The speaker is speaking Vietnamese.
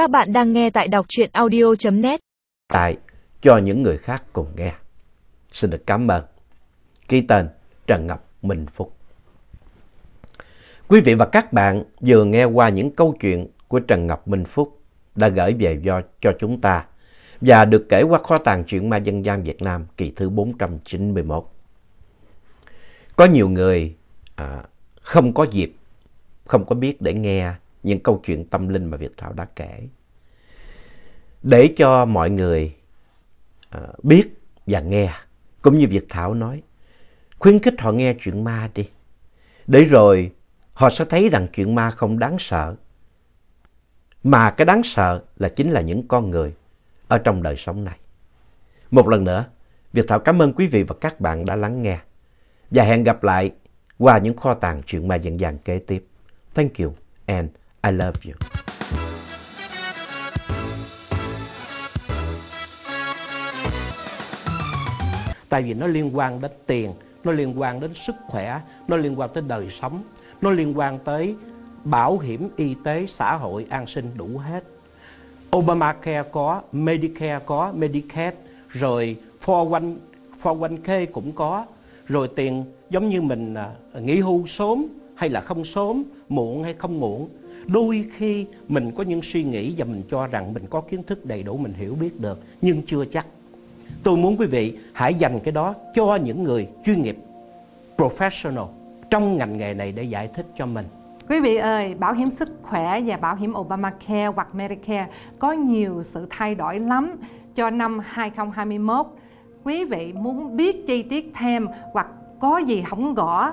Các bạn đang nghe tại đọc truyện audio.net. Tại cho những người khác cùng nghe. Xin được cảm ơn. Ký tên Trần Ngọc Minh Phúc. Quý vị và các bạn vừa nghe qua những câu chuyện của Trần Ngọc Minh Phúc đã gửi về do, cho chúng ta và được kể qua kho tàng truyện ma dân gian Việt Nam kỳ thứ 491. Có nhiều người à, không có dịp, không có biết để nghe những câu chuyện tâm linh mà Việt Thảo đã kể. Để cho mọi người uh, biết và nghe, cũng như Việt Thảo nói, khuyến khích họ nghe chuyện ma đi. Để rồi họ sẽ thấy rằng chuyện ma không đáng sợ. Mà cái đáng sợ là chính là những con người ở trong đời sống này. Một lần nữa, Việt Thảo cảm ơn quý vị và các bạn đã lắng nghe. Và hẹn gặp lại qua những kho tàng chuyện ma dân gian kế tiếp. Thank you and I love you. Tại vì nó liên quan đến tiền, nó liên quan đến sức khỏe, nó liên quan tới đời sống, nó liên quan tới bảo hiểm y tế, xã hội, an sinh đủ hết. Obamacare có, Medicare có, Medicaid, rồi 401, 401k cũng có, rồi tiền giống như mình à, nghỉ hưu sớm hay là không sớm, muộn hay không muộn. Đôi khi mình có những suy nghĩ và mình cho rằng mình có kiến thức đầy đủ, mình hiểu biết được, nhưng chưa chắc. Tôi muốn quý vị hãy dành cái đó cho những người chuyên nghiệp, professional trong ngành nghề này để giải thích cho mình. Quý vị ơi, bảo hiểm sức khỏe và bảo hiểm Obamacare hoặc Medicare có nhiều sự thay đổi lắm cho năm 2021. Quý vị muốn biết chi tiết thêm hoặc có gì không gõ,